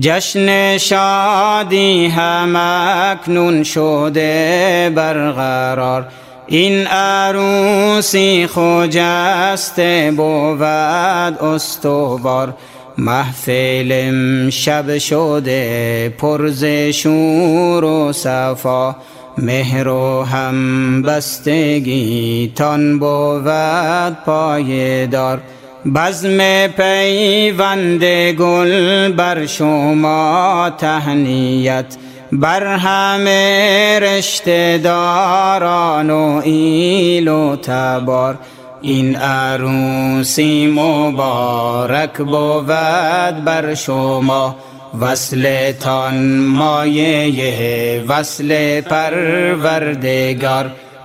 جشن شادی هم اکنون شده برقرار. این عروسی خجسته بود استوار. محفل شب شده پرز شور و صفا. مهر و هم بستگی تان بود پایدار. بزم پیوند گل بر شما تهنیت بر همه رشته داران و ایل و تبار. این عروسی مبارک بود بر شما وصلتان مایه وصل پروردگار.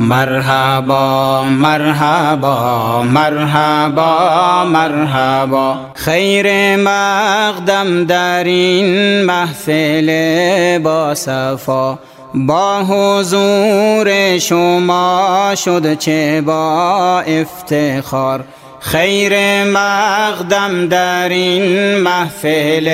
مرحبا مرحبا مرحبا مرحبا خیر مقدم در این محفل با صفا با حضور شما شد چه با افتخار خیر مقدم در این محفل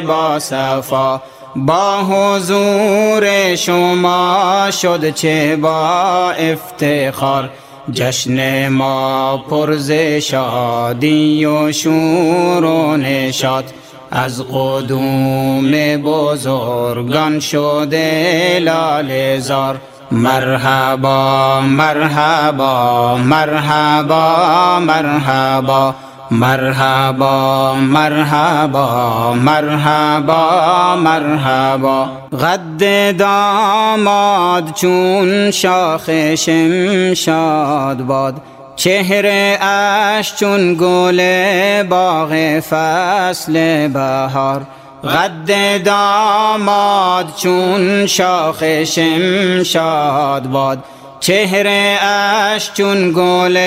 با صفا با حضور شما شد چه با افتخار؟ جشن ما پرز شادی و شور و نشاد از قدوم بزرگان شده لال زار. مرحبا مرحبا مرحبا مرحبا. مرحبا مرحبا مرحبا مرحبا. قد داماد چون شاخ شمشاد باد. چهره اش چون گل باغ فصل بهار. قد داماد چون شاخ شمشاد باد. چهره اش چون گل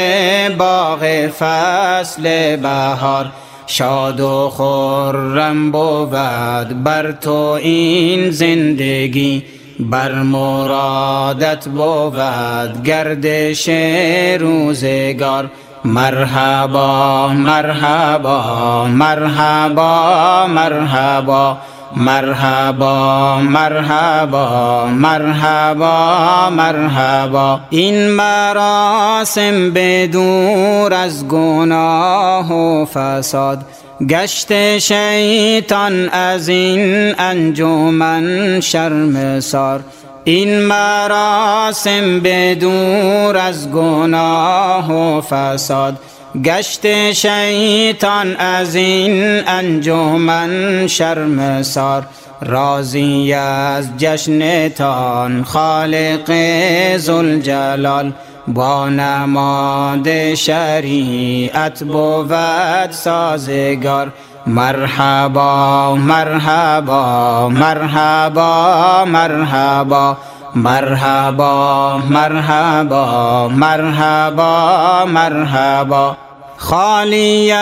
باغ فصل بهار شاد و خرم بود بر تو این زندگی بر مرادت بود گردش روزگار مرحبا مرحبا مرحبا مرحبا. مرحبا مرحبا مرحبا مرحبا. این مراسم بدور از گناه و فساد. گشت شیطان از این انجمن شرم سار. این مراسم بدور از گناه و فساد. گشت شیطان از این انجمن شرم سار راضی از جشنتان خالق زلجلال با نماد شریعت بود سازگار. مرحبا مرحبا مرحبا مرحبا. مرحبا مرحبا مرحبا مرحبا. خالی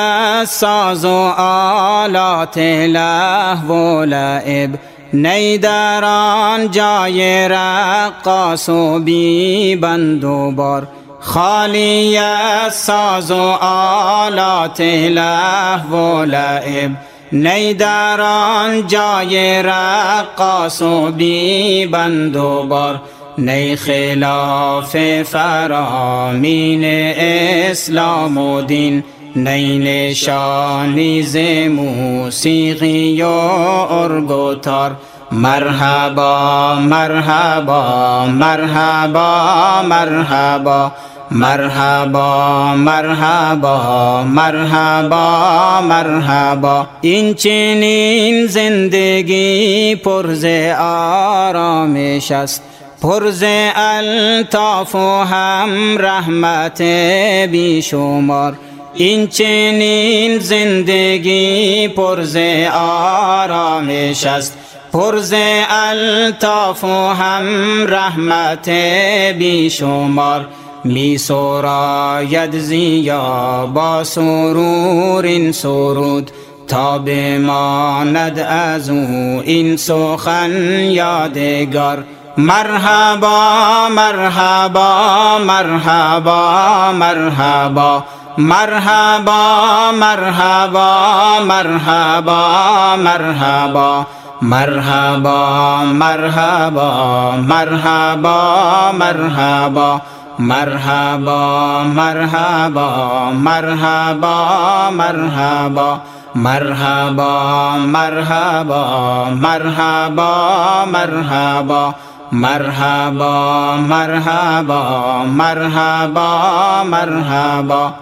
ساز و آلات لهو و لعب. نیدران جای رقاص و بی بند و بار. خالی ساز و آلات لهو و لعب. نیداران جای رقاص و بی بند و بار نی خلاف فرامین اسلام و دین نی نشانی ز موسیقی و ارگوتار مرحبا مرحبا مرحبا مرحبا. مرحبا مرحبا مرحبا مرحبا. این چنین زندگی پرز آرامش است. پرز الطاف و هم رحمت بیشمار. این چنین زندگی پرز آرامش است. پرز الطاف و هم رحمت بیشمار. می سراید زیا با سرور سرود تا بماند از او این سخن یادگار. مرحبا مرحبا مرحبا مرحبا. مرحبا مرحبا مرحبا مرحبا. مرحبا مرحبا مرحبا مرحبا. مرحبا مرحبا مرحبا مرحبا مرحبا مرحبا مرحبا مرحبا مرحبا مرحبا مرحبا مرحبا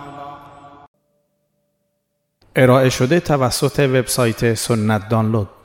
ارائه شده توسط وبسایت سنت دانلود